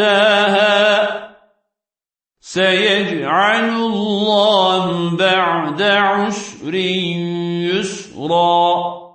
آتاها سيجعل الله بعد عشر يسرا